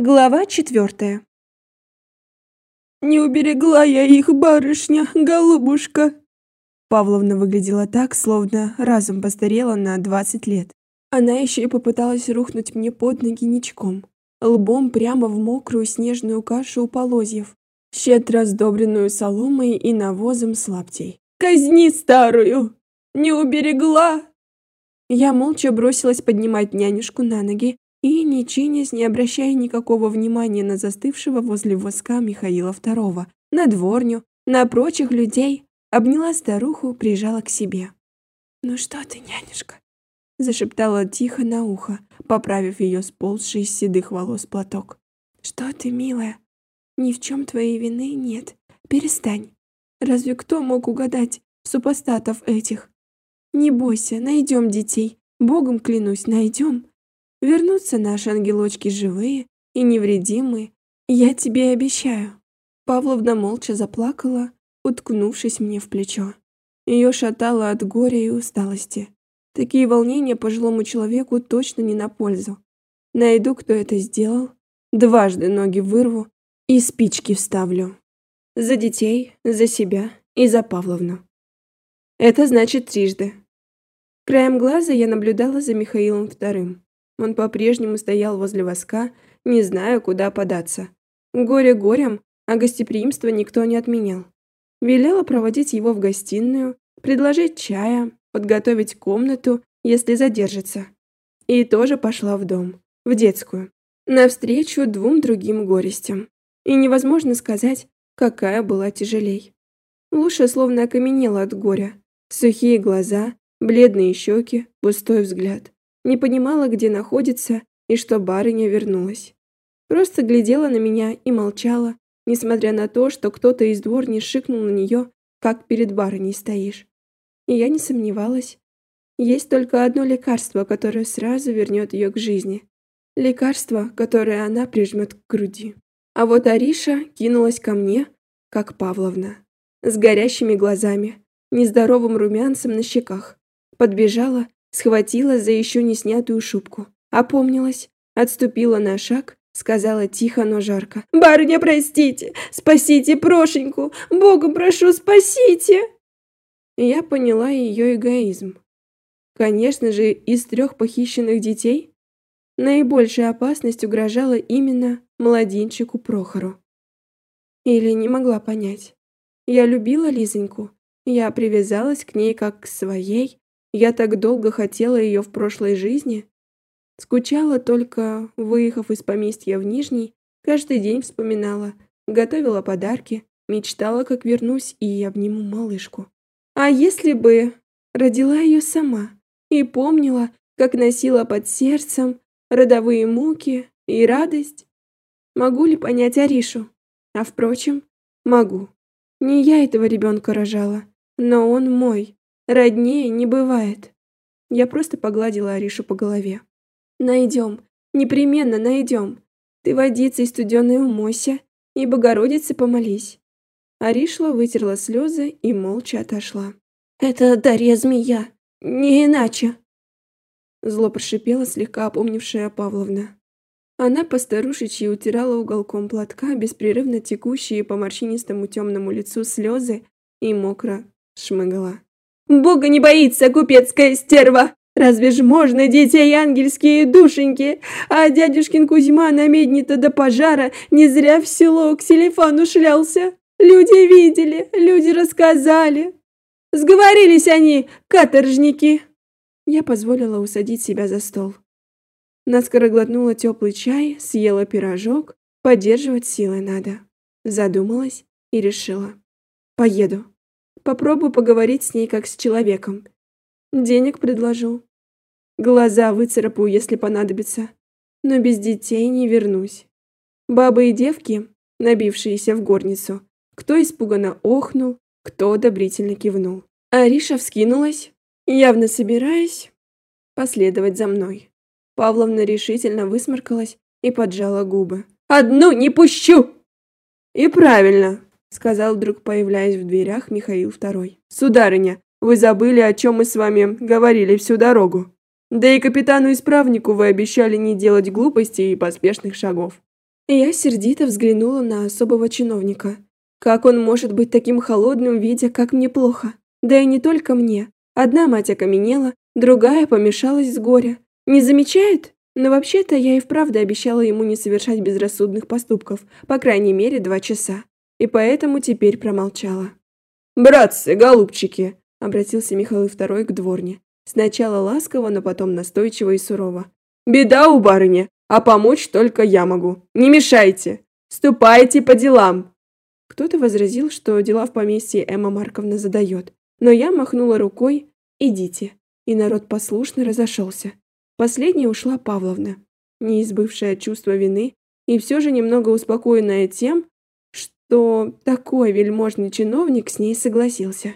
Глава четвертая. «Не уберегла я их, барышня, голубушка!» Павловна выглядела так, словно разом постарела на двадцать лет. Она еще и попыталась рухнуть мне под ноги ничком, лбом прямо в мокрую снежную кашу у полозьев, щедро сдобренную соломой и навозом с лаптей. «Казни старую! Не уберегла!» Я молча бросилась поднимать нянюшку на ноги, и, не чинясь, не обращая никакого внимания на застывшего возле воска Михаила II, на дворню, на прочих людей, обняла старуху, прижала к себе. «Ну что ты, нянюшка?» зашептала тихо на ухо, поправив ее сползший из седых волос платок. «Что ты, милая? Ни в чем твоей вины нет. Перестань. Разве кто мог угадать супостатов этих? Не бойся, найдем детей. Богом клянусь, найдем. Вернутся наши ангелочки живые и невредимые, я тебе обещаю. Павловна молча заплакала, уткнувшись мне в плечо. Ее шатало от горя и усталости. Такие волнения пожилому человеку точно не на пользу. Найду, кто это сделал, дважды ноги вырву и спички вставлю. За детей, за себя и за Павловну. Это значит трижды. Краем глаза я наблюдала за Михаилом вторым. Он по-прежнему стоял возле воска, не зная, куда податься. Горе горем, а гостеприимство никто не отменял. Велела проводить его в гостиную, предложить чая, подготовить комнату, если задержится. И тоже пошла в дом, в детскую, навстречу двум другим горестям. И невозможно сказать, какая была тяжелей. Луша словно окаменела от горя. Сухие глаза, бледные щеки, пустой взгляд не понимала, где находится и что барыня вернулась. Просто глядела на меня и молчала, несмотря на то, что кто-то из дворни шикнул на нее, как перед барыней стоишь. И я не сомневалась. Есть только одно лекарство, которое сразу вернет ее к жизни. Лекарство, которое она прижмет к груди. А вот Ариша кинулась ко мне, как Павловна, с горящими глазами, нездоровым румянцем на щеках. Подбежала схватила за еще не снятую шубку, опомнилась, отступила на шаг, сказала тихо, но жарко. «Барыня, простите! Спасите Прошеньку! Богом прошу, спасите!» Я поняла ее эгоизм. Конечно же, из трех похищенных детей наибольшая опасность угрожала именно младенчику Прохору. Или не могла понять. Я любила Лизоньку, я привязалась к ней как к своей, я так долго хотела ее в прошлой жизни. Скучала только, выехав из поместья в Нижний, каждый день вспоминала, готовила подарки, мечтала, как вернусь и обниму малышку. А если бы родила ее сама и помнила, как носила под сердцем родовые муки и радость? Могу ли понять Аришу? А впрочем, могу. Не я этого ребенка рожала, но он мой. Роднее не бывает. Я просто погладила Аришу по голове. Найдем, непременно найдем. Ты водицей студеной умойся и Богородице помолись. Аришла вытерла слезы и молча отошла. Это Дарья змея, не иначе. Зло прошипела слегка опомнившая Павловна. Она постарушечьи утирала уголком платка беспрерывно текущие по морщинистому темному лицу слезы и мокро шмыгала. Бога не боится, купецкая стерва! Разве ж можно детей ангельские душеньки? А дядюшкин Кузьма на медне-то до пожара не зря в село к Селифану шлялся. Люди видели, люди рассказали. Сговорились они, каторжники. Я позволила усадить себя за стол. Наскоро глотнула теплый чай, съела пирожок. Поддерживать силы надо. Задумалась и решила. Поеду. Попробую поговорить с ней как с человеком. Денег предложу. Глаза выцарапаю, если понадобится. Но без детей не вернусь. Бабы и девки, набившиеся в горницу, кто испуганно охнул, кто одобрительно кивнул. Ариша вскинулась, явно собираясь последовать за мной. Павловна решительно высморкалась и поджала губы. «Одну не пущу!» «И правильно!» Сказал вдруг, появляясь в дверях Михаил II. Сударыня, вы забыли, о чем мы с вами говорили всю дорогу. Да и капитану-исправнику вы обещали не делать глупостей и поспешных шагов. Я сердито взглянула на особого чиновника. Как он может быть таким холодным, видя, как мне плохо? Да и не только мне. Одна мать окаменела, другая помешалась с горя. Не замечает? Но вообще-то я и вправду обещала ему не совершать безрассудных поступков, по крайней мере, два часа. И поэтому теперь промолчала. «Братцы, голубчики!» – обратился Михаил II к дворне. Сначала ласково, но потом настойчиво и сурово. «Беда у барыни, а помочь только я могу. Не мешайте! Ступайте по делам!» Кто-то возразил, что дела в поместье Эмма Марковна задает, но я махнула рукой «идите», и народ послушно разошелся. Последней ушла Павловна, не избывшая чувства вины и все же немного успокоенная тем, что такой вельможный чиновник с ней согласился.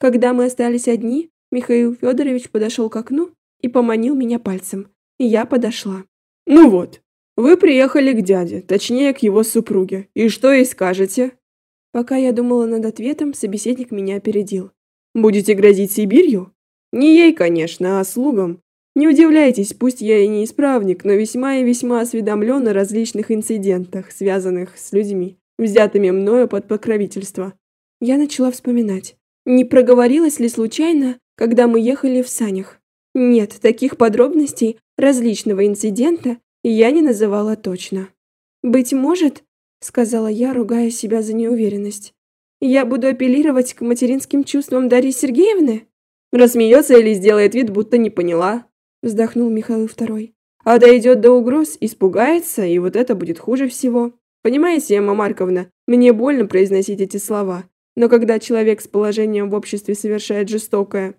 Когда мы остались одни, Михаил Федорович подошел к окну и поманил меня пальцем. И я подошла. «Ну вот, вы приехали к дяде, точнее, к его супруге. И что ей скажете?» Пока я думала над ответом, собеседник меня опередил. «Будете грозить Сибирью?» «Не ей, конечно, а слугам. Не удивляйтесь, пусть я и не исправник, но весьма и весьма осведомлен о различных инцидентах, связанных с людьми, взятыми мною под покровительство». Я начала вспоминать. Не проговорилась ли случайно, когда мы ехали в санях. Нет, таких подробностей различного инцидента я не называла точно. «Быть может», — сказала я, ругая себя за неуверенность, «я буду апеллировать к материнским чувствам Дарьи Сергеевны?» Рассмеется или сделает вид, будто не поняла, вздохнул Михаил II. А дойдет до угроз, испугается, и вот это будет хуже всего. Понимаете, Эмма Марковна, мне больно произносить эти слова, но когда человек с положением в обществе совершает жестокое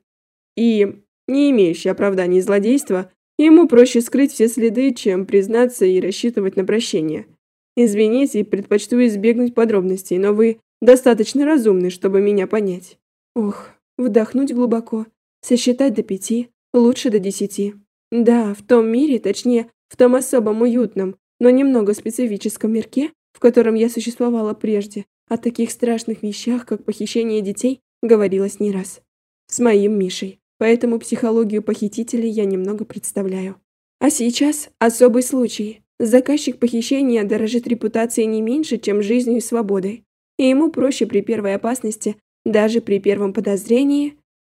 и не имеющее оправданий злодейства, ему проще скрыть все следы, чем признаться и рассчитывать на прощение. Извините, предпочту избегнуть подробностей, но вы достаточно разумны, чтобы меня понять. Ох, вдохнуть глубоко, сосчитать до пяти, лучше до десяти. Да, в том мире, точнее, в том особом уютном, но немного специфическом мирке, в котором я существовала прежде, о таких страшных вещах, как похищение детей, говорилось не раз. С моим Мишей. Поэтому психологию похитителей я немного представляю. А сейчас особый случай. Заказчик похищения дорожит репутацией не меньше, чем жизнью и свободой. И ему проще при первой опасности, даже при первом подозрении.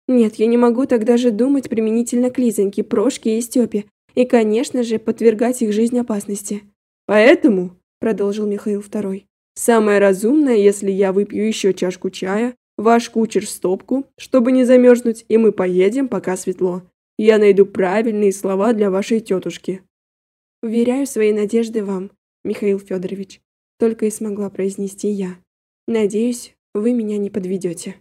Нет, я не могу так даже думать применительно к Лизоньке, Прошке и Степе. И, конечно же, подвергать их жизнь опасности. Поэтому, продолжил Михаил II, Самое разумное, если я выпью еще чашку чая, ваш кучер стопку, чтобы не замерзнуть, и мы поедем, пока светло. Я найду правильные слова для вашей тетушки. Уверяю свои надежды вам, Михаил Федорович. Только и смогла произнести я. Надеюсь, вы меня не подведете.